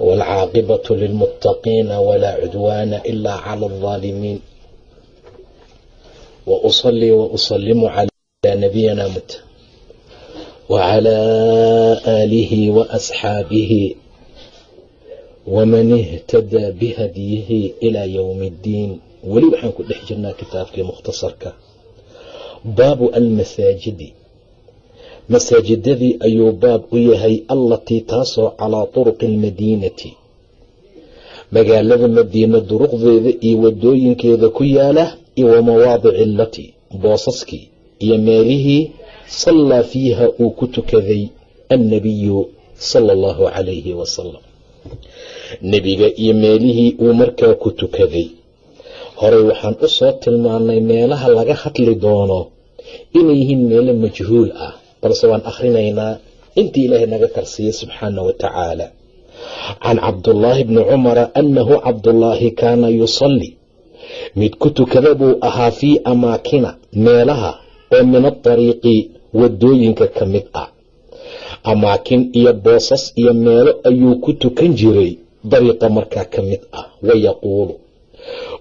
والعاقبة للمتقين ولا عدوان إلا على الظالمين وأصلي وأسلم على نبينا مت وعلى آله وأصحابه ومن اهتدى بهديه إلى يوم الدين ولي وحن كل حجرنا كتابك مختصرك باب المساجد masaajidadii ayuu baab u yahay allatii taasoo calaa turuqi almadiinati magaalada madiina duruqdeeda iyo wadooyinkeeda ku yaalla iyo wa mawaadici allati boosaskii iyo meelihii sallaa fiiha uu ku tukaday annabiyu sala allahu calayhi wasalam nebiga iyo meelihii uu markaa ku tukaday. Horey waxaan u soo tilmaannay meelaha laga hadli doono inay yihiin meelo majhuul ah balse waan akhrinaynaa intii ilaahay naga karsiiyey subxaana wa tacaala. Can cabdullaahi bni cumara annahu cabdullaahi kaana yusalli. Mid ku tukada buu ahaa fii amaakina meelaha oo min adariiqi waddooyinka ka mid ah. Amaakin iyo boosas iyo meelo ayuu ku tukan jiray dariiqa markaa ka mid ah wayaquulu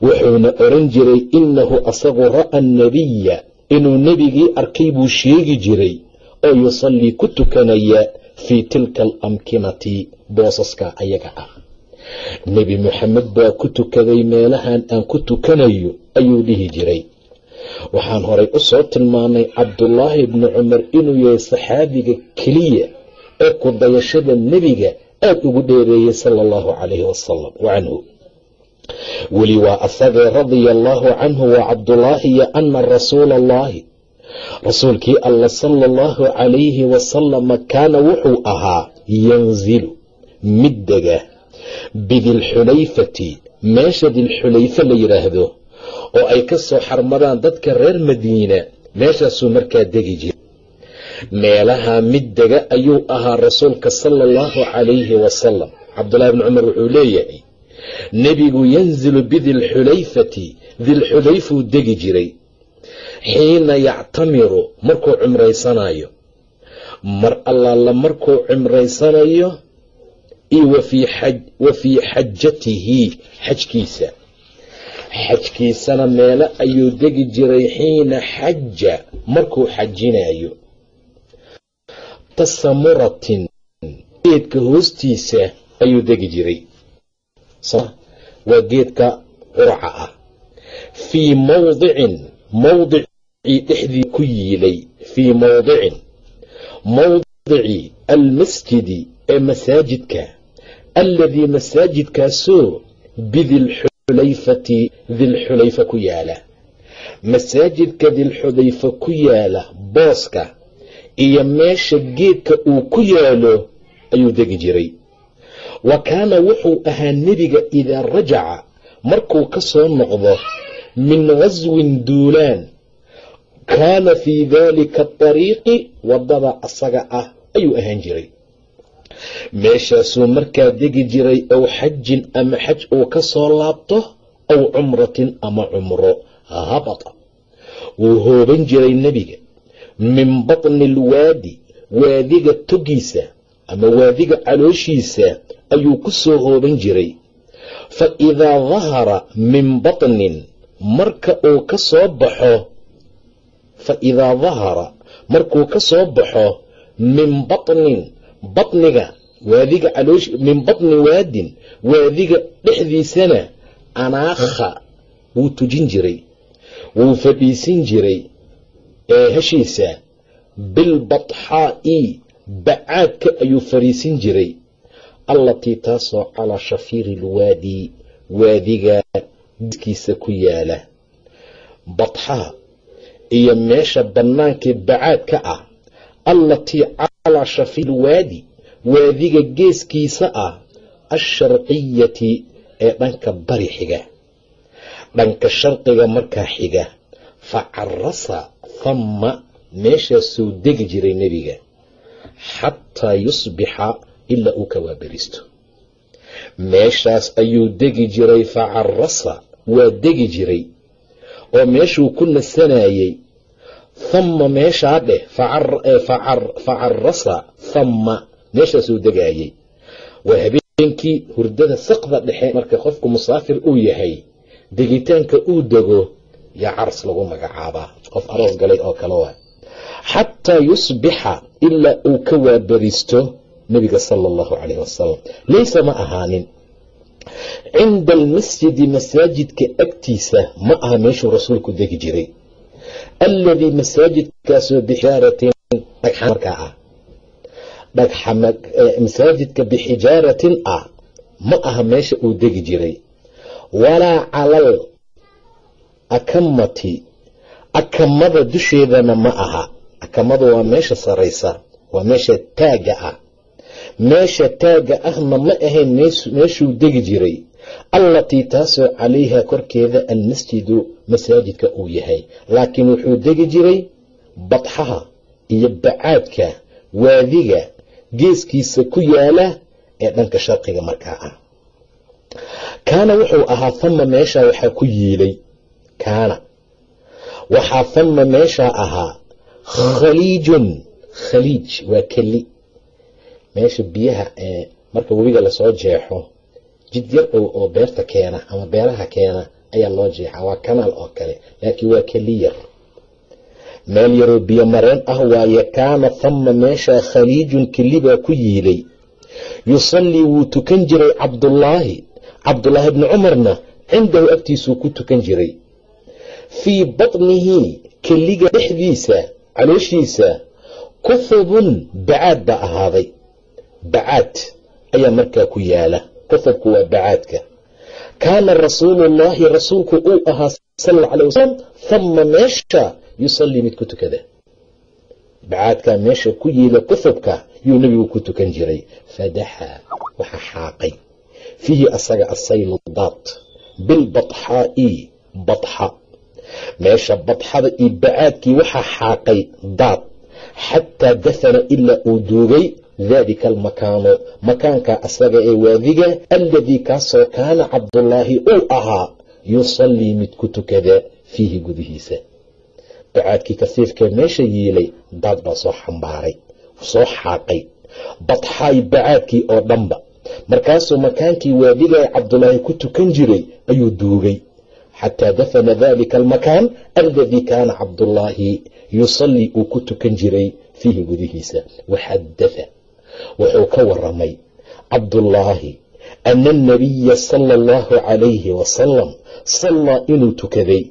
wuxuuna oran jiray innahu asagu ra'a annabiya inuu nebigii arkay buu sheegi jiray oo yusallii ku tukanaya fii tilka alamkinati boosaska ayaga ah. Nebi moxamed baa ku tukaday meelahan aan ku tukanayo ayuu dhihi jiray. Waxaan horay u soo tilmaanay cabdulaahi bni cumar inuu yahay saxaabiga keliya ee ku dayashada nebiga aad ugu dheereeyey sala allahu calayhi wasalam canhu. Weli waa asagee radia allaahu canhu waa cabdulaahi yo ana rasuula allahi rasuulkii alla sala allahu calayhi wasalama kaana wuxuu ahaa yanzilu mid dega bidilxulayfati meesha dilxulayfe la yidhaahdo oo ay ka soo xarmadaan dadka reer madiina. Meeshaasuu markaa degi jiray. Meelaha mid dega ayuu ahaa rasuulka sala allahu calayhi wasalam cabdullahi bni cumar wuxuu leeyahay nebigu yanzilu bidilxulayfati dilxulayfuu degi jiray xiina yactamiru markuu cumraysanayo. Mar allaala markuu cumraysanayo iyo wa fii xajatihi xajkiisa. Xajkiisana meelo ayuu degi jiray xiina xaja markuu xajinayo tasamuratin geedka hoostiisa ayuu degi jiray. Waa geedka qurca ah. Fii mawdicin mawdic dhexdii ku yiilay fii mawdicin. Mawdici almasjidi ee masaajidka alladii masaajidkaasoo bidilxulayfati dilxulayfa ku yaalla. Masaajidka dilxulayfa ku yaalla booska iyo meesha geedka uu ku yaalo ayuu degi jiray. Wa kaana wuxuu ahaa nebiga idaa rajaca markuu ka soo noqdo min gaswin duulaan kaana fii daalika adariiqi waddada asaga ah ayuu ahaan jiray. Meeshaasuu markaa degi jiray ow xajin ama xaj uu ka soo laabto aw cumratin ama cumro habata wuu hooban jiray nebiga min batni alwaadi waadiga togiisa ama waadiga calooshiisa ayuu ku soo hooban jiray. Fa idaa dahara min batnin marka uu ka soo baxo fa idaa dahara markuu ka soo baxo min batnin batniga waadiga caloosh min batni waadin waadiga dhexdiisana anaakha wuu tujin jiray wuu fadhiisin jiray ee heshiisa bilbatxaa'i bacaadka ayuu fadhiisin jiray allatii taasoo calaa shafiiri lwaadi waadiga kiisa ku yaalla badxaa iyo meesha bannaankee bacaadka ah allatii calaa shafiil waadi waadiga geeskiisa ah alsharqiyati ee dhanka bari xiga. Dhanka sharqiga markaa xiga fa carasa thamma meeshaasuu degi jiray nebiga xataa yusbixa ilaa uu ka waaberisto. Meeshaas ayuu degi jiray fa carasa waa degi jiray oo meeshuu ku nasanayey thamma meeshaa dheh fa carasa thamma meeshaasuu degaayey waa habeenkii hurdada saqda dhexe marka qofku musaafir uu yahay degitaanka uu dego yaa caras lagu magacaabaa qof aroos galay oo kale waa. Xataa yusbixa ilaa uu ka waaberisto nebiga sala allahu calayh wasalam laysa ma ahaanin cinda almasjidi masaajidka agtiisa ma aha meeshuu rasuulku degi jiray alladii masaajidkaasoo bixijaaratin dhagxan markaa ah masaajidka bixijaaratin ah ma aha meesha uu degi jiray walaa calal akamati akamada dusheedana ma aha akamadu waa meesha saraysa waa meesha taagga ah meesha taagga ahna ma ahayn meeshuu degi jiray allatii taasoo calayha korkeeda almasjidu masaajidka uu yahay. Laakiin wuxuu degi jiray badxaha iyo bacaadka waadiga geeskiisa ku yaalla ee dhanka sharqiga markaa ah. Kaana wuxuu ahaa fama meeshaa waxaa ku yiilay. Kaana. Waxaa fama meeshaa ahaa khaliijun khaliij waa keli. Meesha biyaha ee marka webiga la soo jeexo jid yar oo beerta keena ama beeraha keena ayaa loo jeexaa. Waa kanaal oo kale laakiin waa keli yar meel yaroo biyo mareen ah waaye kaana fama meeshaa khaliijun kelibaa ku yiilay. Yusallii wuu tukan jiray cabdullaahi. Cabdullaahi bni cumarna cindahu agtiisuu ku tukan jiray. Fii batnihi keliga dhexdiisa calooshiisa kuhubun bacaad baa ahaaday. Bacaad ayaa markaa ku yaalla kuhubku waa bacaadka. Kaana rasuulullaahi rasuulku uu ahaa sal alay wasalam hama meesha yusallii mid ku tukada. Bacaadkaa meesha ku yiila kuhubka yuu nebigu ku tukan jiray. Fadaxaa waxa xaaqay. Fiihi asaga asaylu daad bilbatxaa'i badxa meesha badxada iyo bacaadkii waxaa xaaqay daad xataa dafana ilaa uu duugay daalika almakaanu makaanka asaga ee waadiga alladii kaasoo kaana cabdullaahi uu ahaa yusallii mid ku tukada fiihi gudihiisa bacaadkii kasiifkee meesha yiilay daad baa soo xambaaray soo xaaqay badxaay bacaadkii oo dhanba markaasuu makaankii waadiga ee cabdulaahi ku tukan jiray ayuu duugay xataa dafana dalika almakaan aladii kaana cabdullaahi yusallii uu ku tukan jiray fiihi gudihiisa waxadatha wuxuu ka waramay cabdullaahi ana anabiya sala allahu calayhi wasalam sallaa inuu tukaday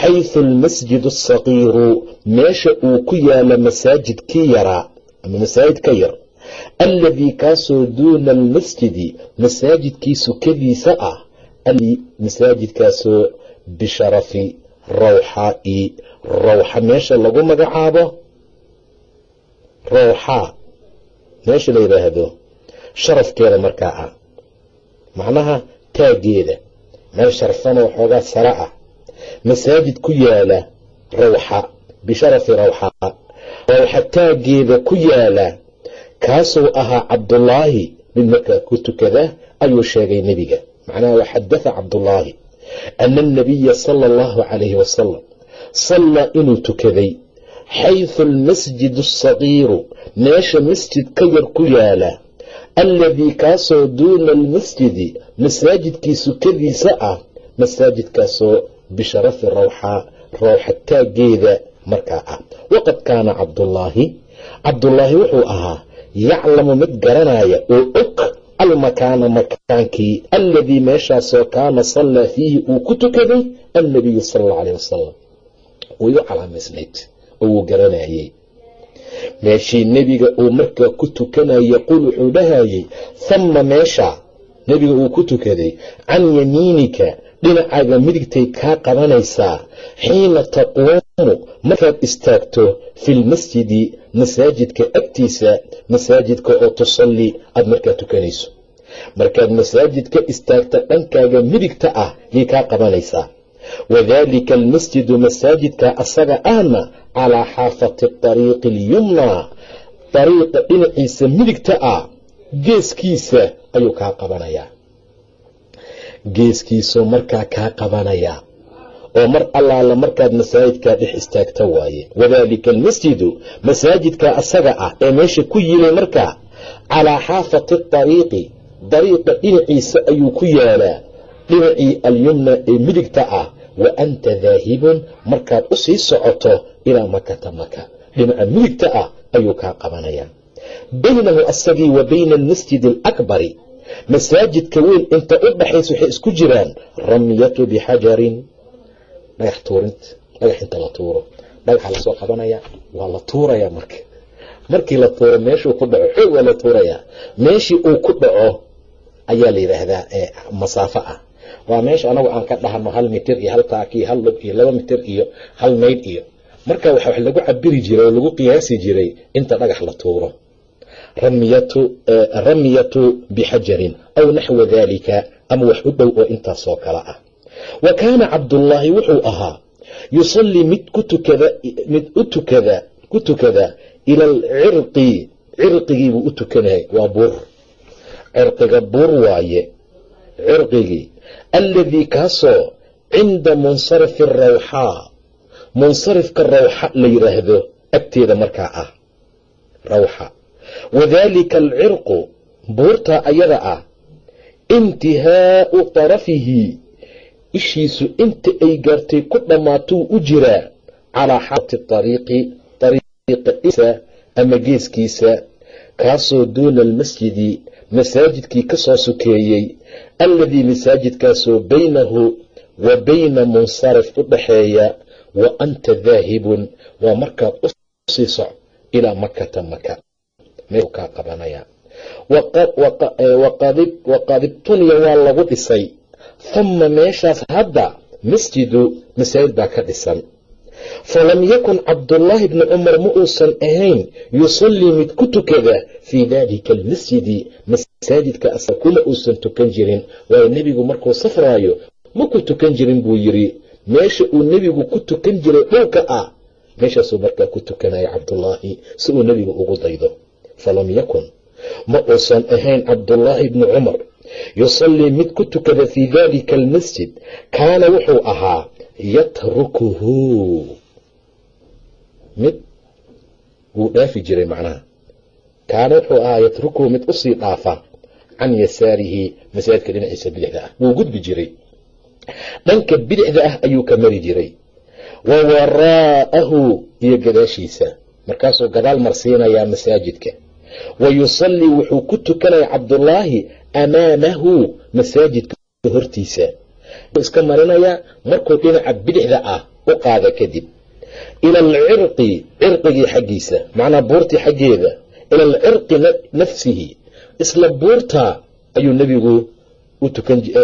xaysu almasjid asaqiiru meesha uu ku yaalla masaajidkii yaraa ama masaajid ka yar alladii kaasoo duuna almasjidi masaajidkii sukadiisa ah masaajidkaasoo bisharafi rawxaa'i rawxa meesha lagu magacaabo rawxaa meesha la yidhaahdo sharafkeeda markaa ah. Macnaha taaggeeda meel sharfanoo xoogaa sare ah. Masaajid ku yaalla rawxa bisharafi rawxa. Rawxa taaggeeda ku yaalla kaasuu ahaa cabdullaahi mid markaa ku tukada ayuu sheegay nebiga. Macnaha waxadatha cabdullaahi. Ana anabiya sala allahu calayhi wasalam sallaa inuu tukaday xaysu almasjidu asagiiru meesha masjid ka yar ku yaalla. alladii kaasoo duuna almasjidi masaajidkii sukadiisa ah. masaajidkaasoo bisharafi rawxa rawxa taaggeeda markaa ah. waqad kaana cabdullaahi cabdullaahi wuxuu ahaa yaclamu mid garanaya oo og almakaana makaankii alladii meeshaasoo kaana sallaa fiihi uu ku tukaday annabiyu sala allau alayh wasalam way calaamaysnayd wuu garanayey. Meeshii nebiga uu markaa ku tukanaya yaquul wuxuu dhahayey hamma meesha nebiga uu ku tukaday can yamiinika dhinacaaga midigtay kaa qabanaysaa xiina taquumu markaad istaagto filmasjidi masaajidka agtiisa masaajidka oo tusalli aada markaa tukanayso. Markaad masaajid ka istaagta dhankaaga midigta ah yay kaa qabanaysaa wadaalika almasjidu masaajidka asaga ahna calaa xaafati ariiqi alyumnaa dariiqa dhinaciisa midigta ah geeskiisa ayuu kaa qabanayaa geeskiisuu markaa kaa qabanayaa oo mar allaala markaad masaajidkaa dhex istaagta waaye wadaalika almasjidu masaajidka asaga ah ee meesha ku yilay markaa calaa xaafati ariiqi dariiqa dhinaciisa ayuu ku yaalaa dhinacii alyumna ee midigta ah wa anta daahibun markaad u sii socoto ilaa makata maka dhinaca midigta ah ayuu kaa qabanayaa baynahu asagii wa bayna almasjidi alakbari masaajidka weyn inta u dhaxaysa waxay isku jiraan ramyatu bixajarin dhagax tuurinta dhagax inta la tuuro dhagaxa la soo qabanaya waa la tuurayaa marka markii la tuuro meeshuu ku dhaco xoog waa la tuurayaa meeshii uu ku dhaco ayaa la yidhaahdaa masaafo ah waa meesha anagu aan ka dhahano hal mitir iyo hal taaki hal lug iyo laba mitir iyo hal maydh iyo. Marka wax lagu cabiri jiray oo lagu qiyaasi jiray inta dhagax la tuuro. Ramyatu bixajarin aw naxwa daalika ama wax u dhow oo intaasoo kale ah. Wa kaana cabdullaahi wuxuu ahaa yusallii mid ku tukada ila alcirqi cirqigiibuu u tukanayay waa buur. Cirqiga buur waaye cirqigii alladii kaasoo cinda munsarifi rawxaa munsarifka rawxa la yidhaahdo agteeda markaa ah rawxa wadaalika alcirqu buurtaa ayada ah intihaau tarafihi ishiisu inta ay gaartay ku dhammaatuu u jiraa calaa xaati ariiqi ariiqa ama geeskiisa kaasoo duuna almasjidi masaajidkii ka soo sokeeyey alladii masaajidkaasoo baynahu wa bayna munsarif u dhaxeeya wa anta daahibun waa markaad u sii soc ilaa makata maka kaa qabanaya. Waqad ibtuniya waa lagu dhisay. Huma meeshaas hadda masjidu masaajid baa ka dhisan. Falam yakun cabdullaahi bni cumar ma uusan ahayn yusallii mid ku tukada fii daalika almasjidi masaajidka asa kuma uusan tukan jirin waayo nebigu markuu safraayo ma ku tukan jirin buu yidhi. Meesha uu nebigu ku tukan jiray dhulka ah meeshaasuu markaa ku tukanaya cabdullaahi si uu nebigu ugu daydo. Falam yakun ma uusan ahayn cabdullaahi bni cumar yusallii mid ku tukada fii daalika almasjid kaana wuxuu ahaa yatrukuhu. Mid wuu dhaafi jiray macnaha. Kaana wuxuu ahaa yatrukuhu mid u sii dhaafa can yasaarihi masaajidka dhinaciisa bidixda ah. Wuu gudbi jiray. Dhanka bidixda ah ayuu ka mari jiray. Wa waraa'ahu iyo gadaashiisa. Markaasuu gadaal marsiinayaa masaajidka. Wa yusallii wuxuu ku tukanaya cabdullaahi amaamahu masaajidka hortiisa. Iska marinayaa markuu dhinaca bidixda ah u qaada kadib. Ila alcirqi cirqigii xaggiisa macnaa buurtii xaggeeda ila alcirqi nafsihi isla buurtaa ayuu nebigu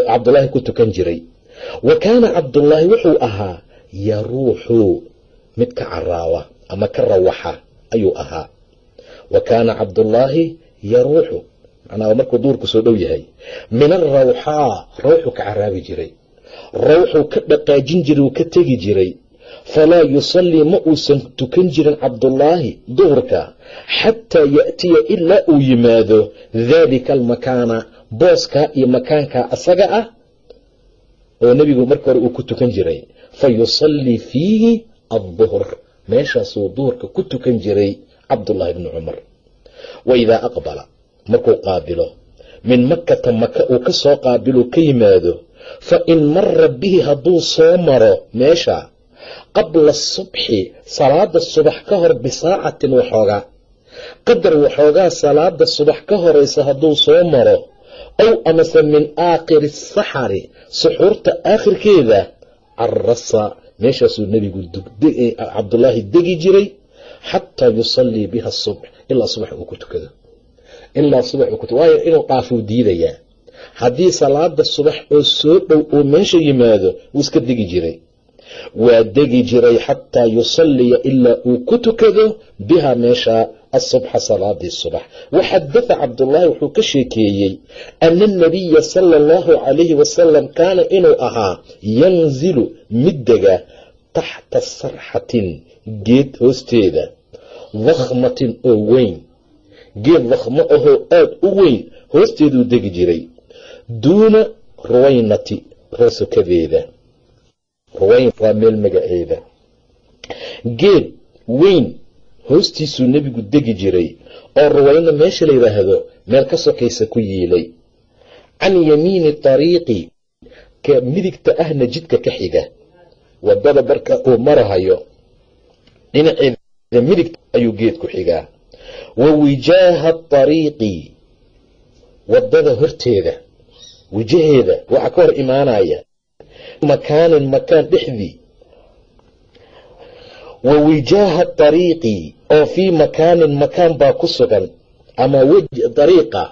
cabdullaahi ku tukan jiray. Wa kaana cabdullaahi wuxuu ahaa yaruuxu mid ka caraawa ama ka rawaxa ayuu ahaa. Wa kaana cabdullaahi yaruuxu macnaa markuu duurku soo dhow yahay min arawxaa rawxuu ka caraabi jiray. Rawxuu ka dhaqaajin jiray uu ka tegi jiray falaa yusallii ma uusan tukan jirin cabdullaahi duhurka xataa ya'tiya ilaa uu yimaado daalika almakaana booskaa iyo makaankaa asaga ah oo nebigu marka hore uu ku tukan jiray fa yusallii fiihi adduhr meeshaasuu duhurka ku tukan jiray cabdullaahi bni cumar wa idaa aqbala markuu qaabilo min makata maka uu ka soo qaabilo ka yimaado fa in mara bihi hadduu soo maro meesha qabla subxi salaada subax ka hor bisaacatin waxoogaa qadar waxoogaa salaada subax ka horaysa hadduu soo maro ow amase min aakhiri saxari suxuurta aakhirkeeda carasa meeshaasuu nebigu cabdullaahi degi jiray xataa yusallii biha subx ilaa subax uu ku tukado. Ilaa subax uu waayo inuu dhaafuu diidayaa. Haddii salaada subax oo soo dhow uu meesha yimaado wuu iska degi jiray waa degi jiray xataa yusalliya ilaa uu ku tukado biha meesha asubxa salaadii subax. Waxadatha cabdullaahi wuxuu ka sheekeeyey ana anabiya sala allahu calayhi wasalam kaana inuu ahaa yanzilu mid dega taxta sarxatin geed hoosteeda dakhmatin oo weyn. Geed dakhmo ahoo aada u weyn hoosteeduu degi jiray duuna ruwaynati roosokadeeda waa meel magaceeda geed weyn hoostiisuu nebigu degi jiray oo ruwayno meesha la yidhaahdo meel ka sokaysa ku yiilay. Can yamiini tariiqi ka midigta ahna jidka ka xiga. Wadada marka uu marahayo dhinaceeda midigta ayuu geed ku xigaa. Wa wijaaha tariiqi waddada horteeda wajaheeda waxaa ka hor imaanaya makaanin makaan dhexdii. Wa wijaaha tariiqi oo fii makaanin makaan baa ku sugan ama dariiqa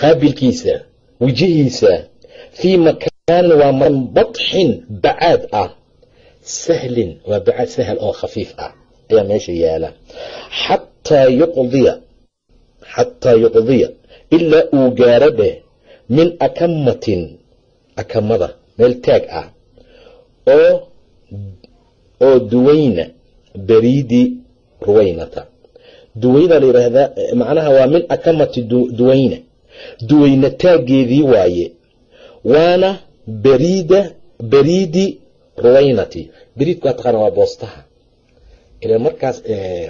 qaabilkiisa wejihiisa fii makaanin waa man badxin bacaad ah. Sahlin waa bacaad sahal oo khafiif ah ayaa meesha yaalla. Xataa yuqdiya xataa yuqdiya ilaa uu gaaro dheh min akamatin akamada meel taag ah. Oo oo duwayna bariidi ruwaynata. Duwayna la yidhaahdaa macnaha waa min akamati duwayna. Duwayna taaggeedii waaye. Waana bariida bariidi ruwaynati. Bariidku waa taqaana waa boostaha. Ila markaas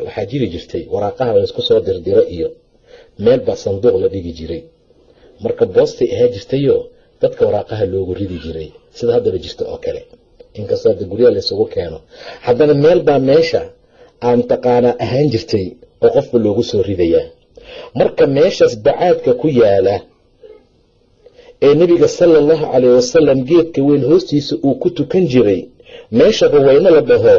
waxaa jiri jirtay waraaqaha la isku soo dirdiro iyo meel baa sanduuq la dhigi jiray. Marka boostay ahaa jirtayo dadka waraaqaha loogu ridi jiray sida haddaba jirta oo kale. Inkastoo hadda guryaha laysugu keeno haddana meel baa meesha aan taqaanaa ahaan jirtay oo qofka loogu soo ridayaa. Marka meeshaas bacaadka ku yaalla ee nebiga sala allahu calayh wasalam geedka weyn hoostiisa uu ku tukan jiray meesha ruweyno la dhaho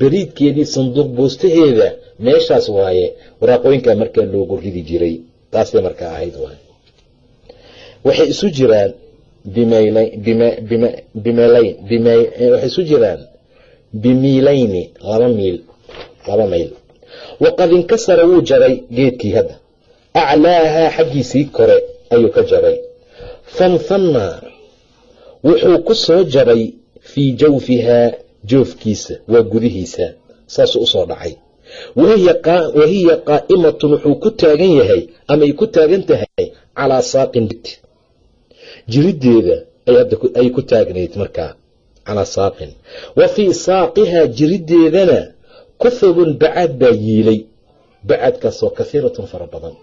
beriidkeedii sanduuq boostaheeda meeshaas waaye waraaqooyinkaa markaa loogu ridi jiray taasay markaa ahayd waay waxay isu jiraan waxay isu jiraan bimiilayni laba miil laba mayl waqad inkasara wuu jaray geedkii hadda. Aclaahaa xaggiisii kore ayuu ka jaray. Fanfanna wuxuu ku soo jaray fii jawfihaa joofkiisa waa gudihiisa saasuu u soo dhacay. Wahiya qaa'imatun wuxuu ku taagan yahay ama ay ku taagan tahay calaa saaqin jiriddeeda ay ku taagnayd markaa calaa saaqin. Wa fii saaqihaa jiriddeedana kufubun bacaad baa yiilay. Bacaadkaasoo kasiiratun fara badan.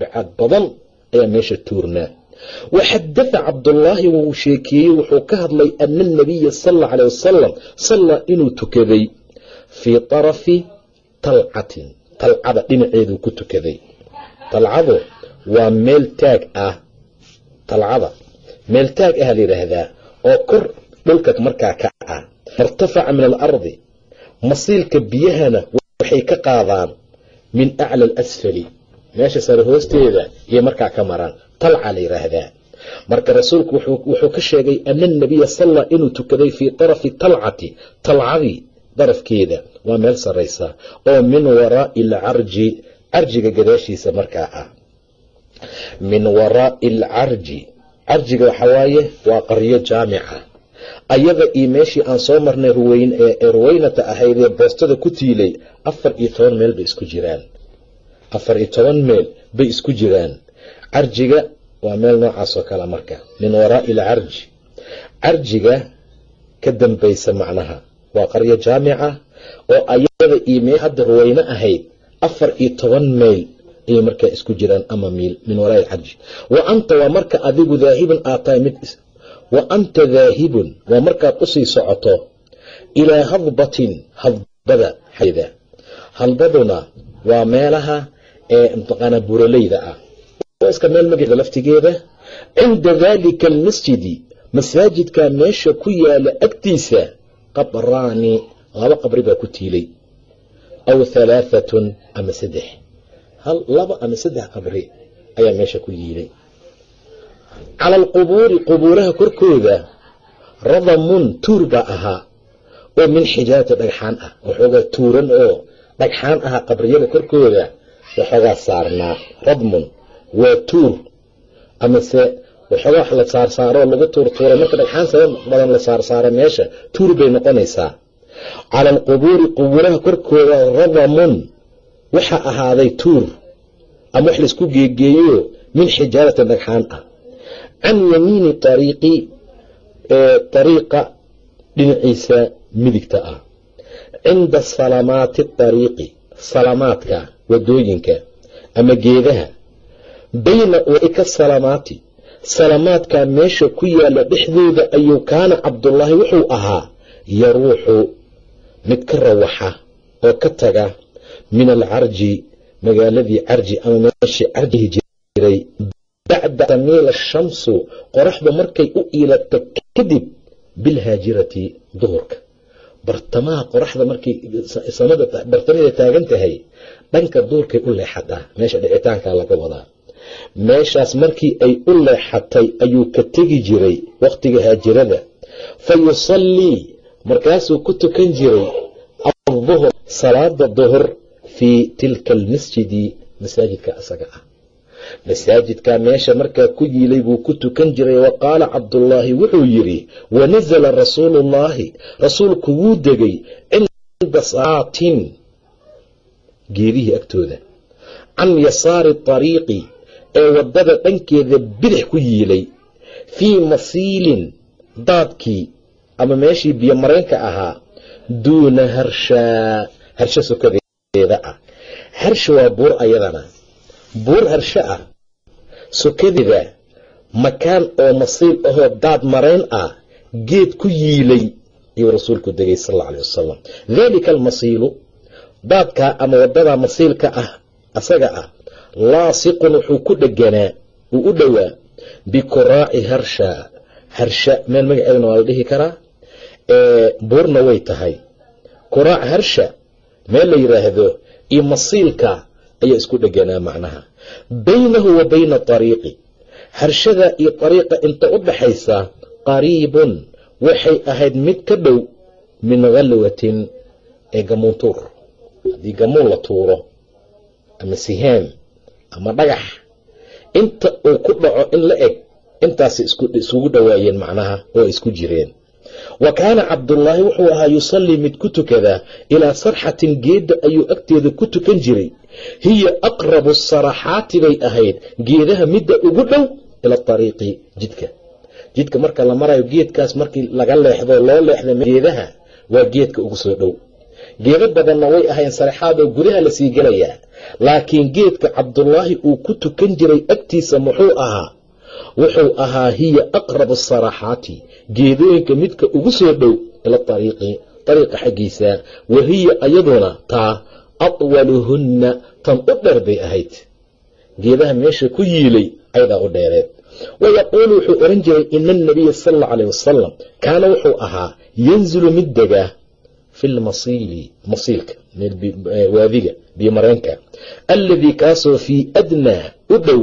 Bacaad badan ayaa meesha tuurnaa. Waxadatha cabdullaahi wuu sheekeeyey wuxuu ka hadlay ana anabiya sal alay wasalam sallaa inuu tukaday fii tarafi talcatin. Talcada dhinaceeduu ku tukaday. Talcadu waa meel taag ah. Talcada meel taag ah la yidhaahdaa oo kor dhulka markaa ka ah martafaca min alardi masiilka biyahana waxay ka qaadaan min acla alasfali meesha sare hoosteeda iyo markaa ka maraan talca la yidhaahdaa marka rasuulku wuxuu ka sheegay ana anabiya salla inuu tukaday fii tarafi talcati talcadii darafkeeda waa meel saraysa oo min waraa'i alcarji carjiga gadaashiisa markaa ah. Min waraa'i alcarji carjiga waxaa waaye waa qaryo jaamica. Ayada iyo meeshii aan soo marnay ee ruweynata ahayd ee boostada ku tiilay afar iyo toban meel bay isku jiraan. Afar iyo toban meel bay isku jiraan. Carjiga waa meel noocaasoo kale marka min waraa'i alcarji carjiga ka dambaysa macnaha waa qaryo jaamica oo ayada iyo mee hadda ruweyne ahayd afar iyo toban meyl ayay markaa isku jiraan ama miil min waraa'i alcarji wa anta waa marka adigu daahibun aad tahay mid wa anta daahibun waa markaad u sii socoto ilaa hadbatin hadbada xayda. Hadbaduna waa meelaha ee mataqaanaa buraleyda ah. Iska meel magaceeda laftigeeda. Cinda daalika almasjidi masaajidka meesha ku yaalla agtiisa qabraani laba qabri baa ku tiilay. Aw halaaatun ama saddex hal laba ama saddex qabri ayaa meesha ku yiilay. Cala alqubuuri qubuuraha korkooda radamun tuur baa ahaa oo min xijaarati dhagxaan ah. Waxoogaa tuuran oo dhagxaan ahaa qabriyada korkooda waxoogaa saarnaa radmun waa tuur. Amase waxoogaa wax la saarsaaroo lagu tuurtuuray marka dhagxaan sabab badan la saarsaaro meesha tuur bay noqonaysaa. Cala alqubuuri qubuuraha korkooda radamun waxaa ahaaday tuur ama wax la isku geegeeyo min xijaaratin dhagxaan ah can yamiini ariiqi ariiqa dhinaciisa midigta ah. Cinda salamaati ariiqi salamaadka waddooyinka ama geedaha. Bayna waika salamaati salamaadka meesha ku yaalla dhexdooda ayuu kaana cabdullaahi wuxuu ahaa yaruuxu mid ka rawaxa oo ka taga min alcarji magaaladii carji ama meeshii carjihi jiray. Bacda tamiila shamsu qoraxda markay u iilato kadib bilhaajirati duhurka. Bartamaha qoraxda markay samada bartamaheeda taagan tahay dhanka duurkay u leexataa meesha dhicitaanka laga wadaa meeshaas markii ay u leexatay ayuu ka tegi jiray wakhtiga haajirada. Fa yusallii markaasuu ku tukan jiray aduhur salaada duhur fii tilka almasjidi masaajidka asaga ah masaajidka meesha markaa ku yiilay buu ku tukan jiray wa qaala cabdullaahi wuxuu yidhi wanasala rasuuluullaahi rasuulku wuu degay cinda saatin geedihii agtooda can yasaari ariiqi ee waddada dhankeeda bidix ku yiilay fii masiilin daadkii ama meeshii biyomareenka ahaa duuna harshaa harsho sokadeeda ah. Harsha waa buur ayadana. Buur harsho ah. Sokadeeda makaan oo masiil ahoo daad marayn ah geed ku yiilay ayuu rasuulku degay sal alay wasalam daalika almasiilu daadkaa ama waddadaa masiilka ah asaga ah laasiqun wuxuu ku dheganaa wuu u dhowaa bikuraaci harsha. Harsha meel magaceedana waa la dhihi karaa buurna way tahay. Kuraac harsha meel la yidhaahdo iyo masiilka ayaa isku dheganaa macnaha. Baynahu wa bayna ariiqi harshada iyo ariiqa inta u dhaxaysa qariibun waxay ahayd mid ka dhow min khalwatin ee gamuun tuur. Haddii gamuun la tuuro ama sihaam ama dhagax inta uu ku dhaco in la eg intaasay isugu dhowaayeen macnaha oo isku jireen wa kaana cabdullaahi wuxuu ahaa yusallii mid ku tukadaa ilaa sarxatin geedda ayuu agteeda ku tukan jiray. Hiya aqrabu saraxaati bay ahayd geedaha midda ugu dhow ila ariiqi jidka. Jidka marka la marayo geedkaas markii laga leexdo loo leexda geedaha waa geedka ugu soo dhow. Geedo badanna way ahayn sarexaad oo gudaha la sii gelayaa laakiin geedka cabdullaahi uu ku tukan jiray agtiisa muxuu ahaa wuxuu ahaa hiya aqrabu saraxaati geedooyinka midka ugu soo dhow ila ariiqi ariiqa xaggiisa wa hiya ayaduna taa atwaluhunna tan u dheer bay ahayd. Geedaha meesha ku yiilay ayadaa u dheereed. Wayaquulu wuxuu ohan jiray ina anabiya sal alla wasalam kaana wuxuu ahaa yanzilu mid degaa fi lmasiili masiilka waadiga biyo mareenka alladii kaasoo fii adnaa u dhow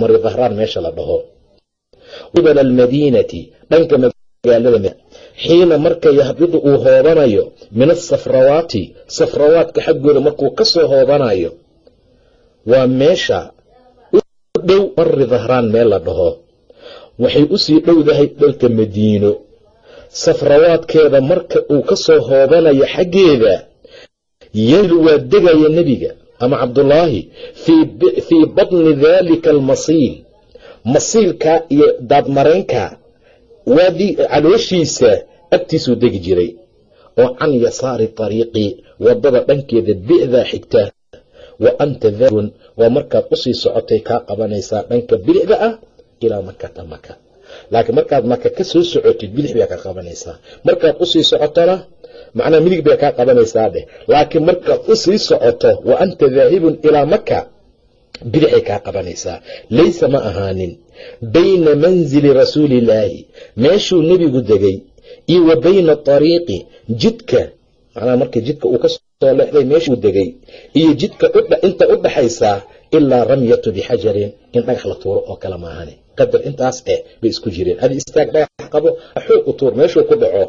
mari dahraan meesha la dhaho. Qibala almadiinati dhanka magaalada xiina marka yahbidu uu hoobanayo min asafrawaati safrawaadka xaggooda markuu ka soo hoobanayo waa meesha u dhow mari dahraan meel la dhaho. Waxay u sii dhowdahay dhanka madiino. Safrawaadkeeda marka uu ka soo hoobanayo xaggeeda yanzilu waa degaya nebiga ama cabdullaahi fii batni daalika almasiil masiilka iyo daadmareenka waadi calooshiisa agtiisuu degi jiray. Oo can yasaari ariiqi waddada dhankeeda bicdaa xigta. Wa anta daahibun waa markaad u sii socotay kaa qabanaysaa dhanka bidixda ah ilaa makata maka laakiin markaad maka ka soo socotid bidix bay kaa qabanaysaa markaad u sii socotona macnaa midig bay kaa qabanaysaa dheh laakiin markaad u sii socoto wa anta daahibun ilaa maka bidixay kaa qabanaysaa. Laysa ma ahaanin. Bayna manzili rasuulillaahi meeshuu nebigu degay iyo wa bayna ariiqi jidka macnaha marka jidka uu ka leexday meeshuu degay iyo jidka inta u dhaxaysaa ilaa ramyatu bixajarin in dhagax la tuuro oo kale maahane qadar intaas eh bay isku jireen. Adi istaag dhagax qabo xoog u tuur meeshuu ku dhaco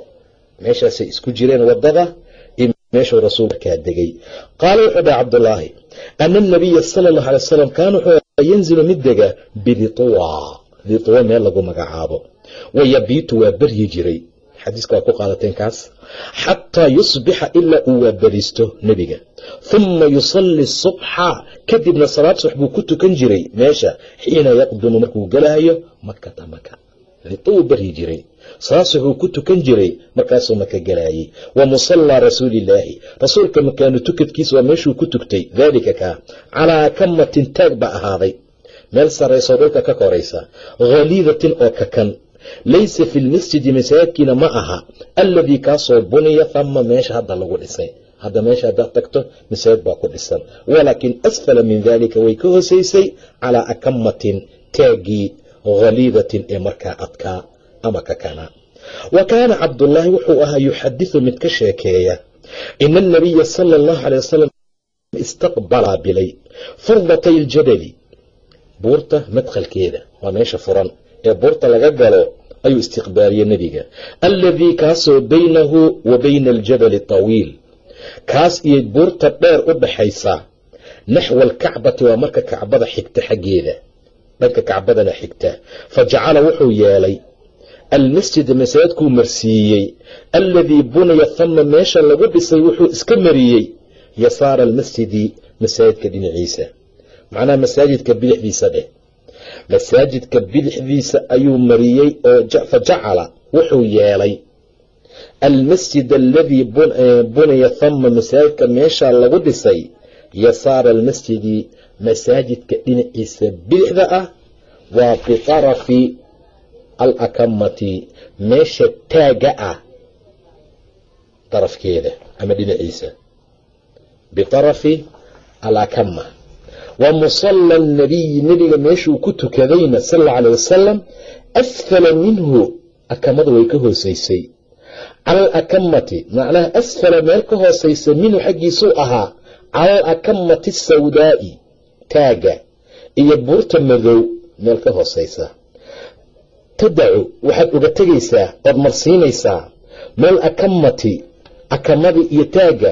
meeshaasay isku jireen waddada meeshuu rasuulkaa degay. Qaala wuxuu dhaha cabdulaahi ana anabiya sala allahu alay wasalam kaana wuxuu yanzilu mid dega bidituwa dituwa meel lagu magacaabo. Wayabiitu waa beryi jiray. Xadiiska waa ku qaadateen kaas. Xataa yusbixa ilaa uu waaberisto nebiga. Huma yusalli subxa. Kadibna salaad subax buu ku tukan jiray meesha xiina yaqdumu markuu galaayo makata maka uu beryi jiray buu ku tukan jiray markaasuu maka galaayey wa musallaa rasuulillaahi rasuulka makaanu tukadkiisa waa meeshuu ku tugtay. Daalika kaa calaa kamatin taag baa ahaaday. Meel sarraysoo dhulka ka koraysa khaliidatin oo kakan laysa fi lmasjidi masaajidkiina ma aha alladii kaasoo buniya hama meesha hadda lagu dhisay. Hadda meesha haddaad tagto masaajid baa ku dhisan. Walaakin asfala min dalika way ka hoosaysay calaa akamatin taaggii khaliidatin ee markaa adkaa ama kakana wa kaana cabdullaahi wuxuu ahaa yuxadiثu mid ka sheekeeya ina anabiya sala اllahu alay wasalam istaqbalaa bilay fardatay ljabali buurta madkhalkeeda waa meesha furan ee buurta laga galo ayuu istiqbaaliyey nebiga alladii kaasoo baynahu wa bayna aljabali tawiil kaas iyo buurta dheer u dhaxaysa naxwa alkacbati waa marka kacbada xigta xaggeeda dhanka kacbadana xigta. Fa jacala wuxuu yeelay almasjida masaajidkuu marsiiyey. Alladii buniya hama meesha lagu dhisay wuxuu iska mariyey. Yasaara almasjidi masaajidka dhinaciisa. Macnaha masaajidka bidixdiisa dheh. Masaajidka bidixdiisa ayuu mariyey oo fa jacala wuxuu yeelay almasjid aladii buniya hama masaajidka meesha lagu dhisay. Yasaara almasjidi masaajidka dhinaciisa bidixda ah waa bitarafi alakamati meesha taaga ah darafkeeda ama dhinaciisa. Bitarafi alakama wa musala nabiyi nebiga meeshuu ku tukadayna sal alla alay wasalam asfala minhu akamada way ka hoosaysay. Cala alakamati macnaha asfala meel ka hoosaysa minhu xaggiisuu ahaa cala alakamati asawdaa'i taaga iyo buurta madow meel ka hoosaysa. Tadacu waxaad uga tegaysaa ood marsiinaysaa meel akamati akamadii iyo taagga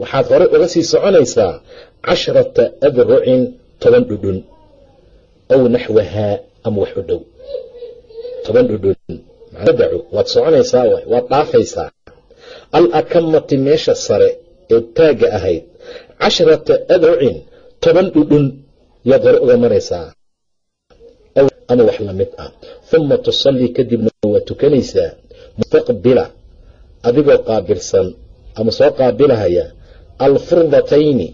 waxaad horey uga sii soconaysaa casharata adrucin toban dhudhun aw naxwahaa ama wax u dhow. Toban dhudhun. Tadacu waad soconaysaa waay waad dhaafaysaa. Al akamati meesha sare ee taagga ahayd casharata adrucin toban dhudhun yaad hore uga maraysaa ama wax la mid ah. Uma tusallii kadibna waa tukanaysaa mustaqbila adigoo qaabilsan ama soo qaabilahaya alfurdatayni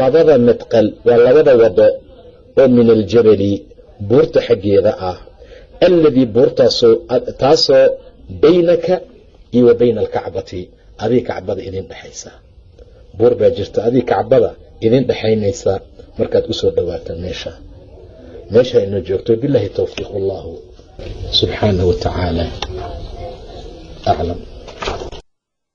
labada madqal waa labada wado oo min aljabali buurta xaggeeda ah. Alladii buurtaasoo taasoo baynaka iyo wa bayna alkacbati adii kacbada idin dhexaysa. Buur baa jirta adii kacbada idin dhexaynaysa markaad u soo dhowaato meesha. Meesha ina joogto bilahi towfiiq allahu subxaanahu wa tacaala aclam